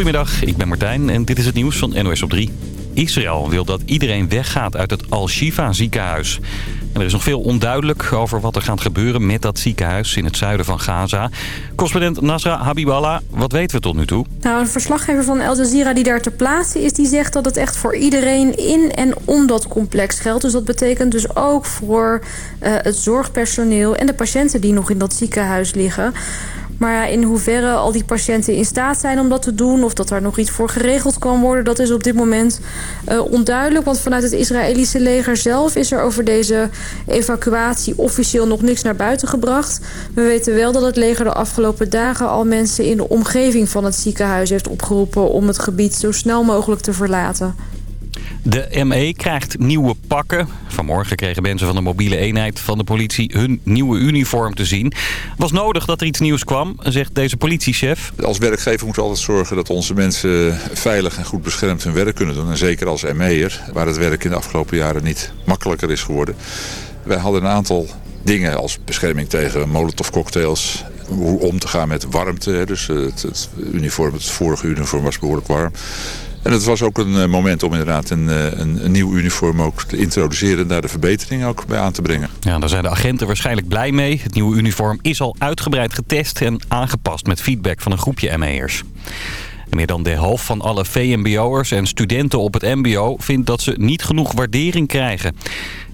Goedemiddag, ik ben Martijn en dit is het nieuws van NOS op 3. Israël wil dat iedereen weggaat uit het Al-Shifa ziekenhuis. En er is nog veel onduidelijk over wat er gaat gebeuren met dat ziekenhuis in het zuiden van Gaza. Correspondent Nasra Habiballah, wat weten we tot nu toe? Nou, een verslaggever van Al Jazeera die daar ter plaatse is... die zegt dat het echt voor iedereen in en om dat complex geldt. Dus dat betekent dus ook voor uh, het zorgpersoneel en de patiënten die nog in dat ziekenhuis liggen... Maar in hoeverre al die patiënten in staat zijn om dat te doen... of dat daar nog iets voor geregeld kan worden... dat is op dit moment uh, onduidelijk. Want vanuit het Israëlische leger zelf is er over deze evacuatie... officieel nog niks naar buiten gebracht. We weten wel dat het leger de afgelopen dagen... al mensen in de omgeving van het ziekenhuis heeft opgeroepen... om het gebied zo snel mogelijk te verlaten. De ME krijgt nieuwe pakken. Vanmorgen kregen mensen van de mobiele eenheid van de politie hun nieuwe uniform te zien. Was nodig dat er iets nieuws kwam, zegt deze politiechef. Als werkgever moeten we altijd zorgen dat onze mensen veilig en goed beschermd hun werk kunnen doen. En zeker als ME'er, waar het werk in de afgelopen jaren niet makkelijker is geworden. Wij hadden een aantal dingen als bescherming tegen molotovcocktails. Hoe om te gaan met warmte. Dus het, het uniform, het vorige uniform was behoorlijk warm. En het was ook een moment om inderdaad een, een, een, nieuw uniform ook te introduceren... en daar de verbetering ook bij aan te brengen. Ja, daar zijn de agenten waarschijnlijk blij mee. Het nieuwe uniform is al uitgebreid getest en aangepast met feedback van een groepje ME'ers. Meer dan de helft van alle VMBO'ers en studenten op het mbo vindt dat ze niet genoeg waardering krijgen.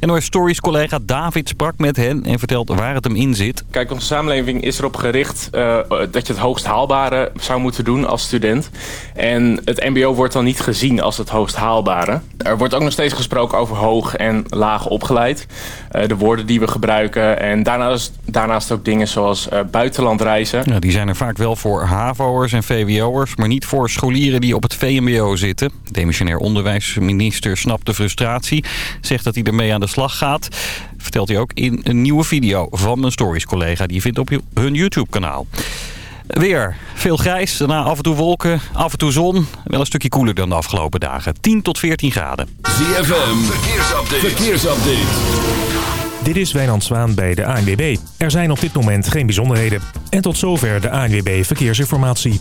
NOS Stories collega David sprak met hen en vertelt waar het hem in zit. Kijk, onze samenleving is erop gericht uh, dat je het hoogst haalbare zou moeten doen als student. En het mbo wordt dan niet gezien als het hoogst haalbare. Er wordt ook nog steeds gesproken over hoog en laag opgeleid. Uh, de woorden die we gebruiken. En daarnaast, daarnaast ook dingen zoals uh, buitenlandreizen. Ja, die zijn er vaak wel voor HAVO'ers en VWO'ers, maar niet voor scholieren die op het VMBO zitten. Demissionair onderwijsminister snapt de frustratie. Zegt dat hij ermee aan de slag gaat. Vertelt hij ook in een nieuwe video van mijn Stories-collega. Die je vindt op hun YouTube-kanaal. Weer veel grijs, daarna af en toe wolken, af en toe zon. Wel een stukje koeler dan de afgelopen dagen. 10 tot 14 graden. ZFM, verkeersupdate. verkeersupdate. Dit is Wijnand Zwaan bij de ANWB. Er zijn op dit moment geen bijzonderheden. En tot zover de ANWB Verkeersinformatie.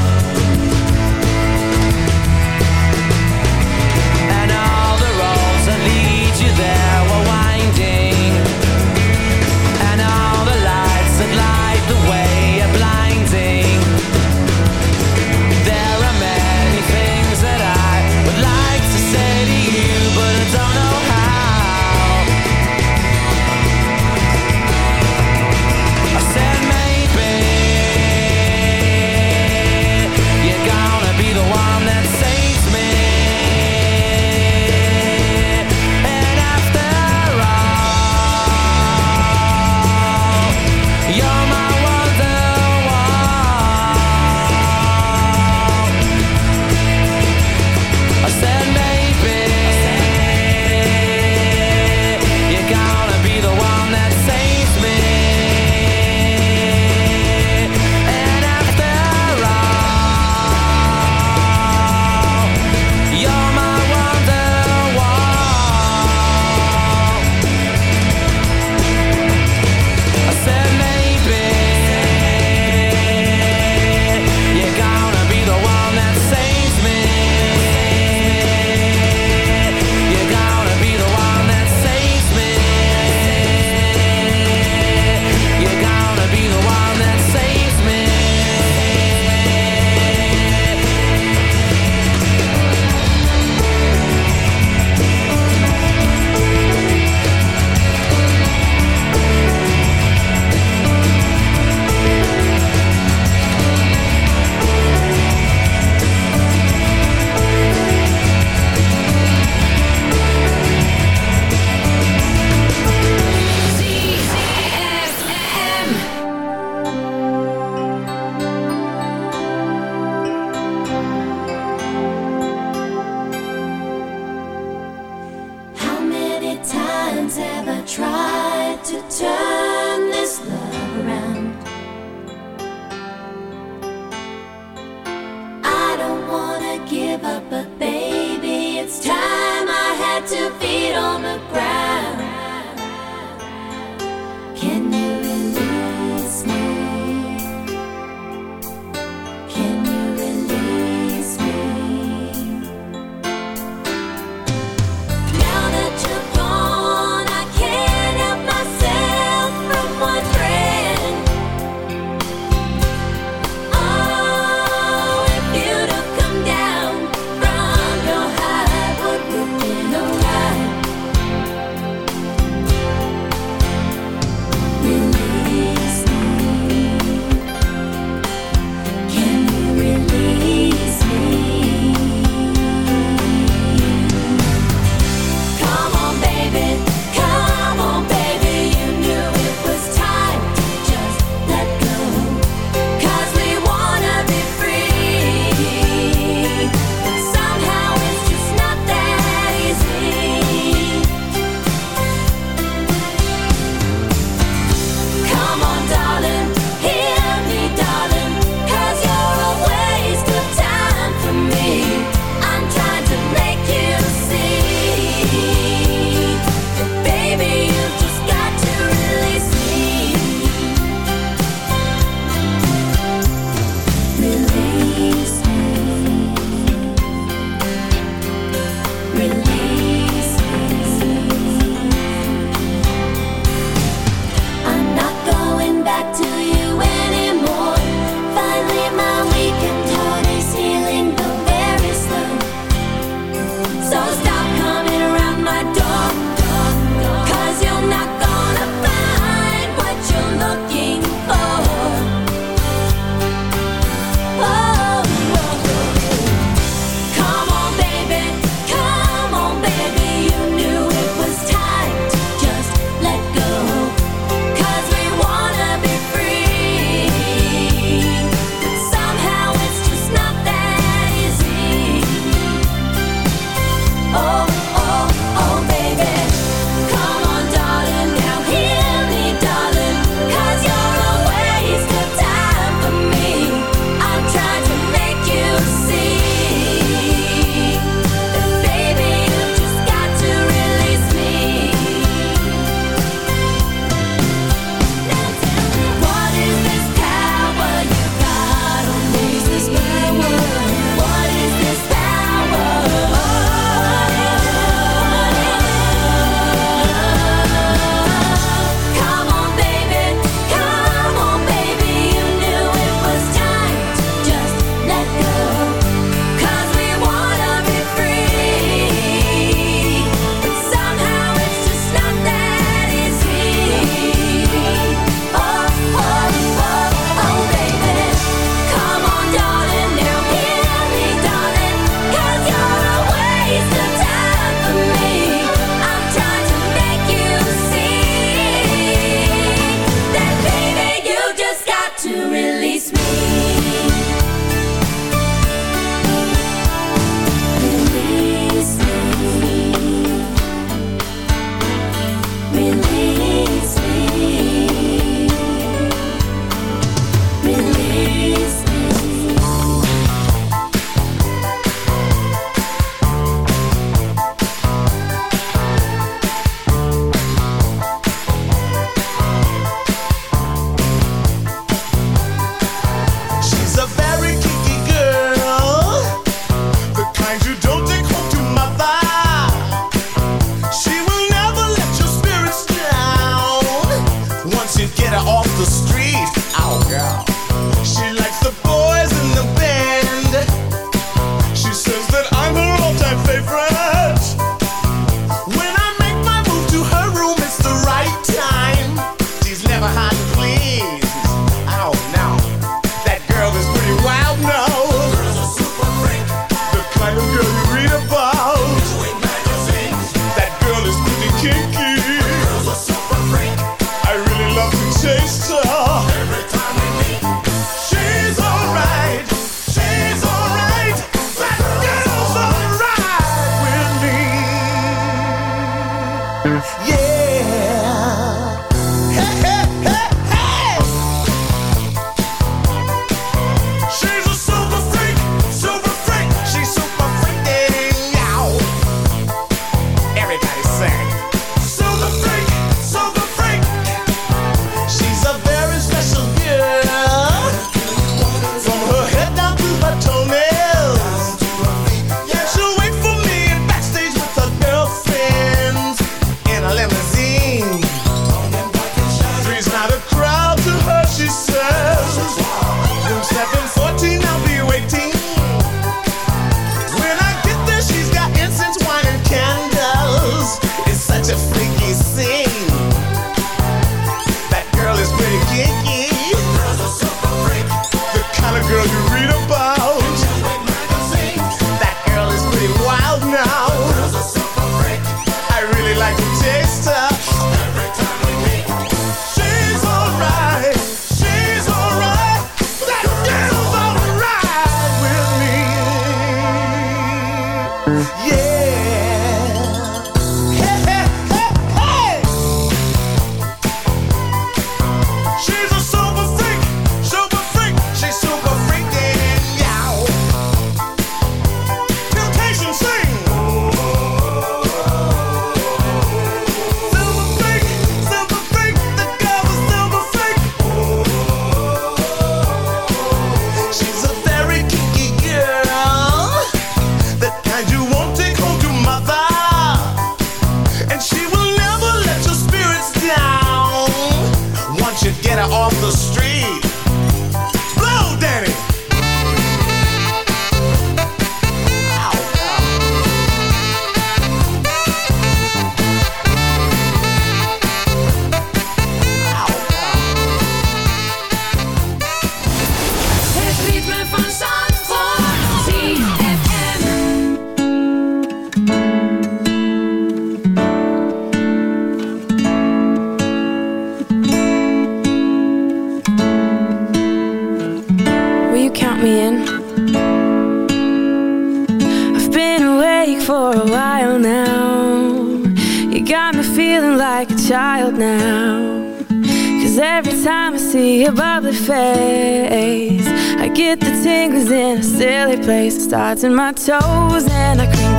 In my toes and I creep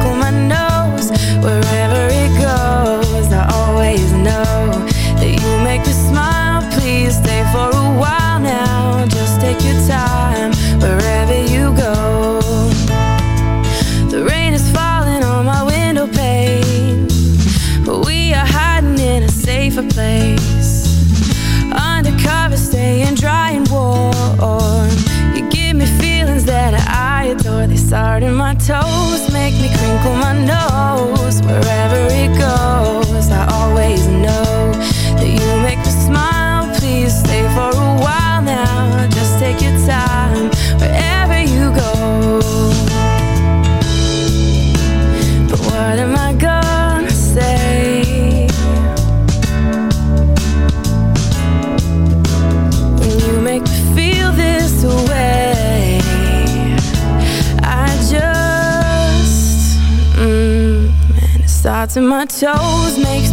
to my toes makes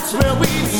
That's where we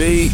2